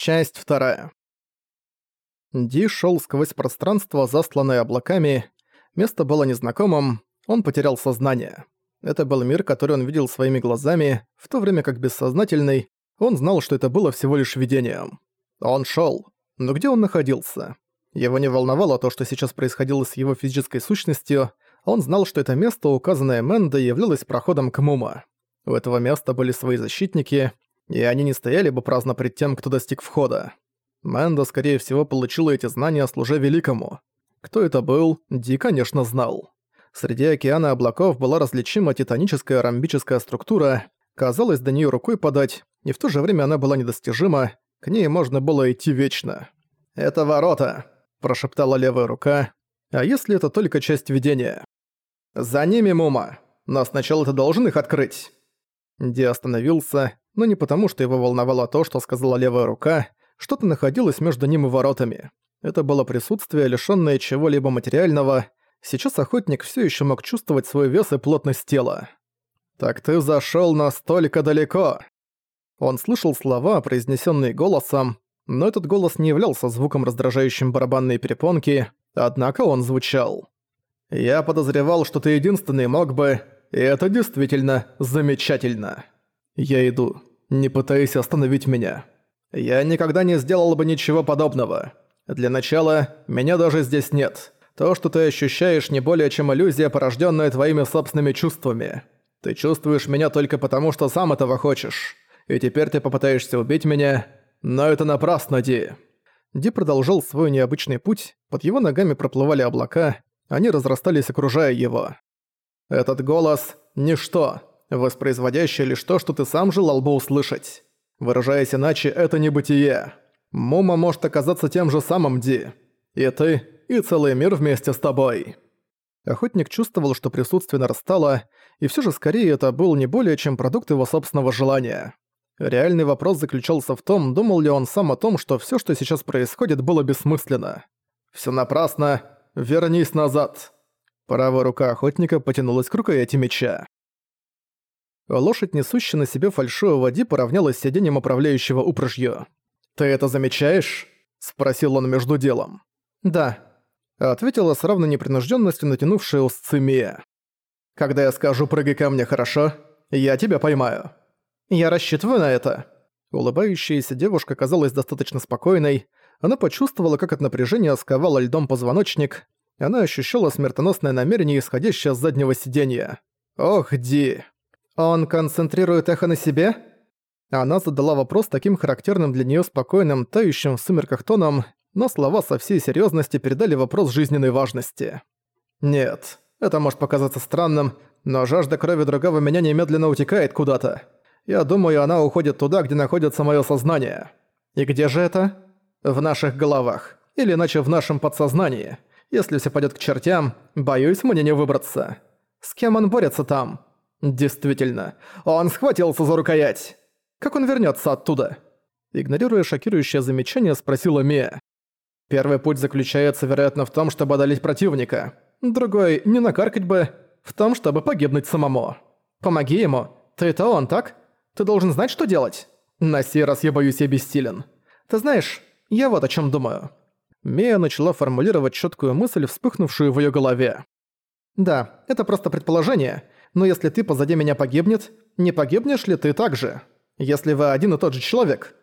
Часть вторая. Ди шел сквозь пространство, засланное облаками. Место было незнакомым, он потерял сознание. Это был мир, который он видел своими глазами, в то время как бессознательный, он знал, что это было всего лишь видением. Он шел, но где он находился? Его не волновало то, что сейчас происходило с его физической сущностью, он знал, что это место, указанное Мэнда, являлось проходом к Мума. У этого места были свои защитники, и они не стояли бы праздно пред тем, кто достиг входа. Мэнда, скорее всего, получила эти знания, служа Великому. Кто это был, Ди, конечно, знал. Среди океана облаков была различима титаническая ромбическая структура, казалось, до нее рукой подать, и в то же время она была недостижима, к ней можно было идти вечно. «Это ворота», – прошептала левая рука. «А если это только часть видения?» «За ними, Мума, но сначала ты должен их открыть». Ди остановился, но не потому, что его волновало то, что сказала левая рука, что-то находилось между ним и воротами. Это было присутствие, лишённое чего-либо материального. Сейчас охотник всё ещё мог чувствовать свой вес и плотность тела. «Так ты зашёл настолько далеко!» Он слышал слова, произнесённые голосом, но этот голос не являлся звуком раздражающим барабанной перепонки, однако он звучал. «Я подозревал, что ты единственный мог бы, и это действительно замечательно. Я иду. Не пытайся остановить меня. Я никогда не сделал бы ничего подобного. Для начала, меня даже здесь нет. То, что ты ощущаешь, не более чем иллюзия, порожденная твоими собственными чувствами. Ты чувствуешь меня только потому, что сам этого хочешь. И теперь ты попытаешься убить меня, но это напрасно, Ди». Ди продолжал свой необычный путь, под его ногами проплывали облака, они разрастались, окружая его. «Этот голос — ничто, воспроизводящее лишь то, что ты сам желал бы услышать. Выражаясь иначе, это не бытие. Мума может оказаться тем же самым Ди. И ты, и целый мир вместе с тобой. Охотник чувствовал, что присутствие нарастало, и все же скорее это был не более чем продукт его собственного желания. Реальный вопрос заключался в том, думал ли он сам о том, что все, что сейчас происходит, было бессмысленно. Все напрасно. Вернись назад. Правая рука охотника потянулась к рукояти меча. Лошадь, несущая на себе фальшивого води, поравнялась с сиденьем управляющего упряжью. «Ты это замечаешь?» – спросил он между делом. «Да», – ответила с равной непринужденностью натянувшая узцы Мия. «Когда я скажу «прыгай ко мне, хорошо», я тебя поймаю». «Я рассчитываю на это». Улыбающаяся девушка казалась достаточно спокойной. Она почувствовала, как от напряжения сковала льдом позвоночник. Она ощущала смертоносное намерение, исходящее с заднего сиденья. «Ох, Ди!» «Он концентрирует эхо на себе?» Она задала вопрос таким характерным для неё спокойным, тающим в сумерках тоном, но слова со всей серьёзности передали вопрос жизненной важности. «Нет, это может показаться странным, но жажда крови другого меня немедленно утекает куда-то. Я думаю, она уходит туда, где находится моё сознание. И где же это? В наших головах. Или иначе в нашем подсознании. Если всё пойдёт к чертям, боюсь, мне не выбраться. С кем он борется там?» Действительно, он схватился за рукоять. Как он вернется оттуда? Игнорируя шокирующее замечание, спросила Мия. Первый путь заключается, вероятно, в том, чтобы одолеть противника. Другой — не накаркать бы, в том, чтобы погибнуть самому. Помоги ему. Ты это он, так? Ты должен знать, что делать. На сей раз я боюсь, я бессилен. Ты знаешь, я вот о чем думаю. Мия начала формулировать четкую мысль, вспыхнувшую в ее голове. Да, это просто предположение — но если ты позади меня погибнет, не погибнешь ли ты также? Если вы один и тот же человек?»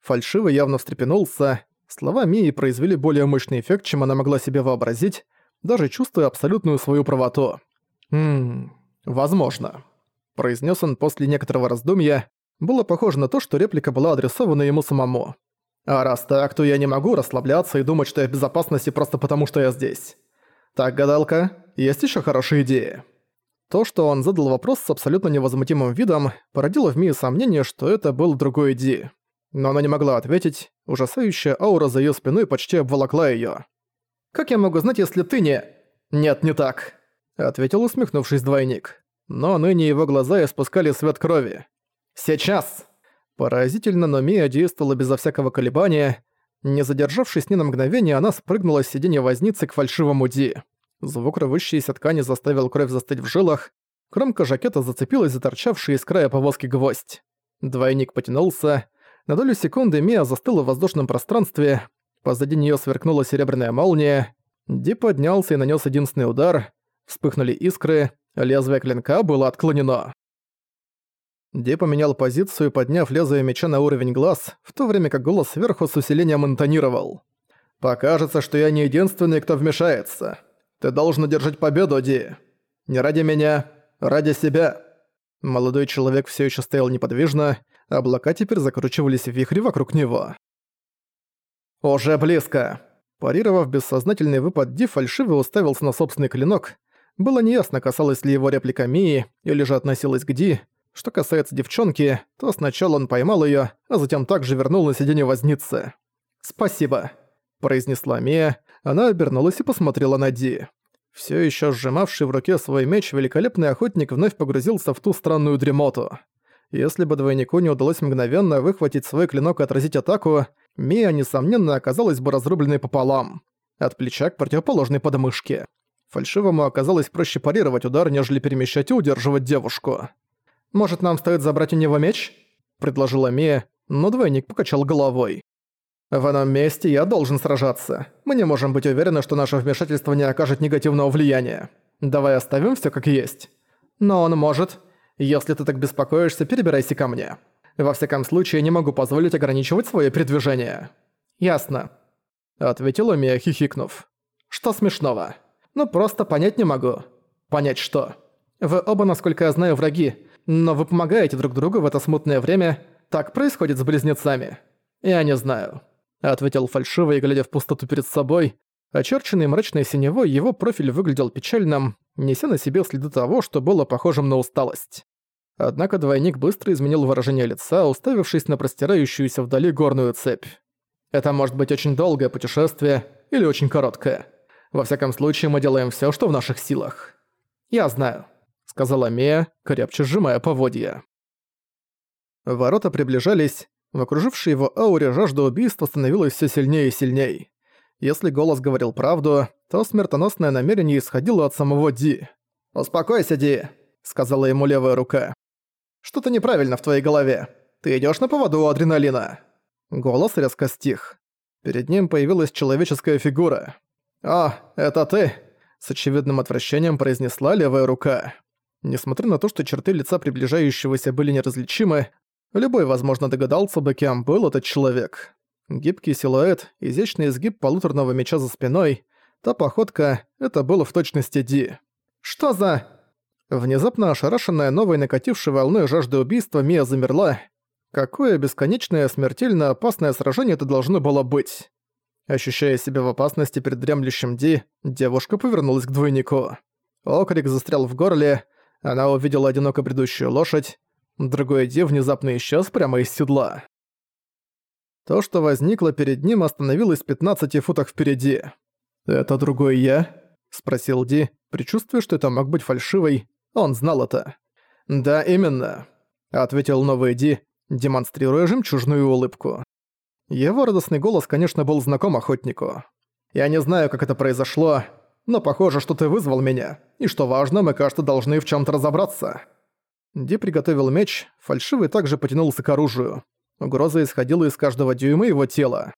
Фальшивый явно встрепенулся. Слова Мии произвели более мощный эффект, чем она могла себе вообразить, даже чувствуя абсолютную свою правоту. «Ммм, возможно», – произнес он после некоторого раздумья. Было похоже на то, что реплика была адресована ему самому. «А раз так, то я не могу расслабляться и думать, что я в безопасности просто потому, что я здесь. Так, гадалка, есть еще хорошие идеи?» То, что он задал вопрос с абсолютно невозмутимым видом, породило в Мии сомнение, что это был другой Ди. Но она не могла ответить, ужасающая аура за её спиной почти обволокла её. «Как я могу знать, если ты не...» «Нет, не так», — ответил усмехнувшись двойник. Но ныне его глаза испускали свет крови. «Сейчас!» Поразительно, но Мия действовала безо всякого колебания. Не задержавшись ни на мгновение, она спрыгнула с сиденья возницы к фальшивому Ди. Звук рвущейся ткани заставил кровь застыть в жилах, кромка жакета зацепилась за торчавший из края повозки гвоздь. Двойник потянулся. На долю секунды Мия застыла в воздушном пространстве, позади неё сверкнула серебряная молния, Ди поднялся и нанёс единственный удар, вспыхнули искры, лезвие клинка было отклонено. Ди поменял позицию, подняв лезвие меча на уровень глаз, в то время как голос сверху с усилением интонировал. «Покажется, что я не единственный, кто вмешается. Ты должен одержать победу, Ди. Не ради меня, ради себя». Молодой человек все еще стоял неподвижно, облака теперь закручивались в вихре вокруг него. «Уже близко!» Парировав бессознательный выпад Ди, фальшиво уставился на собственный клинок. Было неясно, касалось ли его реплика Мии, или же относилась к Ди. Что касается девчонки, то сначала он поймал её, а затем также вернул на сиденье возницы. «Спасибо», – произнесла Мия. Она обернулась и посмотрела на Ди. Всё ещё сжимавший в руке свой меч, великолепный охотник вновь погрузился в ту странную дремоту. Если бы двойнику не удалось мгновенно выхватить свой клинок и отразить атаку, Мия, несомненно, оказалась бы разрубленной пополам. От плеча к противоположной подмышке. Фальшивому оказалось проще парировать удар, нежели перемещать и удерживать девушку. «Может, нам стоит забрать у него меч?» – предложила Мия, но двойник покачал головой. «В этом месте я должен сражаться. Мы не можем быть уверены, что наше вмешательство не окажет негативного влияния. Давай оставим всё как есть. Но он может. Если ты так беспокоишься, перебирайся ко мне. Во всяком случае, не могу позволить ограничивать своё передвижение». «Ясно», — ответила Мия, хихикнув. «Что смешного? Ну, просто понять не могу». «Понять что?» «Вы оба, насколько я знаю, враги, но вы помогаете друг другу в это смутное время. Так происходит с близнецами». «Я не знаю», — ответил фальшиво и глядя в пустоту перед собой. Очерченный мрачной синевой, его профиль выглядел печальным, неся на себе следы того, что было похожим на усталость. Однако двойник быстро изменил выражение лица, уставившись на простирающуюся вдали горную цепь. Это может быть очень долгое путешествие или очень короткое. Во всяком случае, мы делаем всё, что в наших силах. «Я знаю», — сказала Мия, крепче сжимая поводья. Ворота приближались, в окружившей его ауре жажда убийства становилась все сильнее и сильнее. Если голос говорил правду, то смертоносное намерение исходило от самого Ди. «Успокойся, Ди», — сказала ему левая рука. «Что-то неправильно в твоей голове. Ты идёшь на поводу у адреналина». Голос резко стих. Перед ним появилась человеческая фигура. «О, это ты!» — с очевидным отвращением произнесла левая рука. Несмотря на то, что черты лица приближающегося были неразличимы, Любой, возможно, догадался бы, кем был этот человек. Гибкий силуэт, изящный изгиб полуторного меча за спиной, та походка — это было в точности Ди. «Что за...» Внезапно ошарашенная новой накатившей волной жажды убийства, Мия замерла. Какое бесконечное, смертельно опасное сражение это должно было быть? Ощущая себя в опасности перед дремлющим Ди, девушка повернулась к двойнику. Окрик застрял в горле, она увидела одиноко бредущую лошадь, Другой Ди внезапно исчез прямо из седла. То, что возникло перед ним, остановилось в 15 футах впереди. «Это другой я?» – спросил Ди, предчувствуя, что это мог быть фальшивой. Он знал это. «Да, именно», – ответил новый Ди, демонстрируя жемчужную улыбку. Его радостный голос, конечно, был знаком охотнику. «Я не знаю, как это произошло, но похоже, что ты вызвал меня, и что важно, мы, кажется, должны в чем то разобраться». Ди приготовил меч, фальшивый также потянулся к оружию. Угроза исходила из каждого дюйма его тела.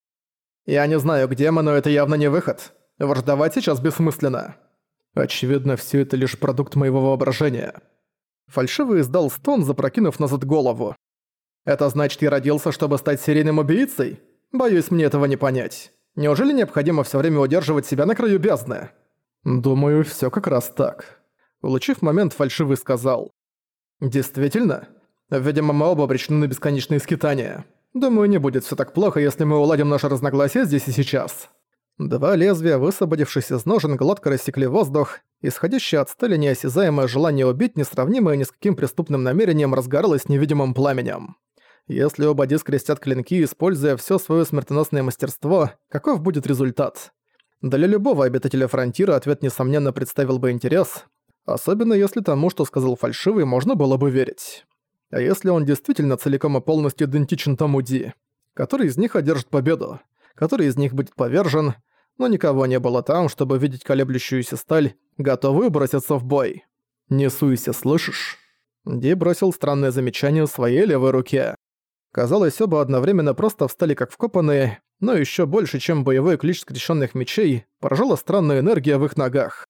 «Я не знаю, где мы, но это явно не выход. Враждовать сейчас бессмысленно. Очевидно, все это лишь продукт моего воображения». Фальшивый издал стон, запрокинув назад голову. «Это значит, я родился, чтобы стать серийным убийцей? Боюсь, мне этого не понять. Неужели необходимо все время удерживать себя на краю бездны?» «Думаю, все как раз так». Улучив момент, фальшивый сказал. «Действительно? Видимо, мы оба обречены на бесконечные скитания. Думаю, не будет все так плохо, если мы уладим наши разногласия здесь и сейчас». Два лезвия, высвободившись из ножен, гладко рассекли воздух, исходящее от стали неосязаемое желание убить, несравнимое ни с каким преступным намерением, разгоралось невидимым пламенем. Если оба дискрестят клинки, используя все свое смертоносное мастерство, каков будет результат? Для любого обитателя Фронтира ответ, несомненно, представил бы интерес, Особенно если тому, что сказал фальшивый, можно было бы верить. А если он действительно целиком и полностью идентичен тому Ди? Который из них одержит победу? Который из них будет повержен? Но никого не было там, чтобы видеть колеблющуюся сталь, готовую броситься в бой. «Не суйся, слышишь?» Ди бросил странное замечание в своей левой руке. Казалось, оба одновременно просто встали как вкопанные, но еще больше, чем боевой клич скрещенных мечей, поражала странная энергия в их ногах.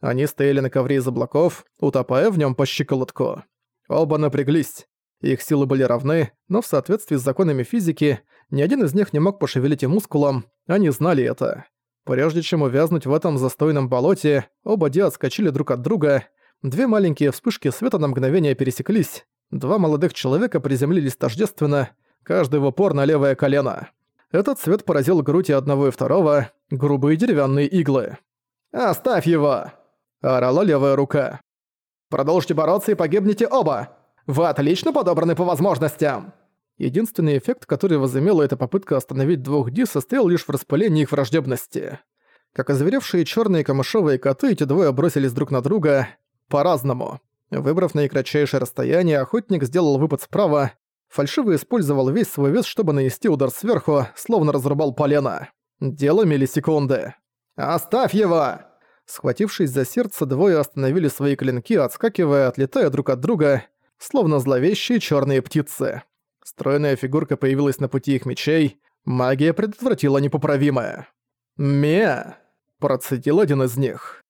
Они стояли на ковре из облаков, утопая в нем по щиколотку. Оба напряглись. Их силы были равны, но в соответствии с законами физики ни один из них не мог пошевелить и мускулом, они знали это. Прежде чем увязнуть в этом застойном болоте, оба Ди отскочили друг от друга, две маленькие вспышки света на мгновение пересеклись, два молодых человека приземлились тождественно, каждый в упор на левое колено. Этот свет поразил грудь и одного и второго, грубые деревянные иглы. «Оставь его!» – орала левая рука. «Продолжите бороться и погибнете оба! Вы отлично подобраны по возможностям!» Единственный эффект, который возымела эта попытка остановить двух Ди, состоял лишь в распылении их враждебности. Как озверевшие черные камышовые коты, эти двое бросились друг на друга по-разному. Выбрав наикратчайшее расстояние, охотник сделал выпад справа, фальшиво использовал весь свой вес, чтобы нанести удар сверху, словно разрубал полено. Дело миллисекунды. «Оставь его!» Схватившись за сердце, двое остановили свои клинки, отскакивая, отлетая друг от друга, словно зловещие черные птицы. Стройная фигурка появилась на пути их мечей. Магия предотвратила непоправимое. «Меа!» – процедил один из них.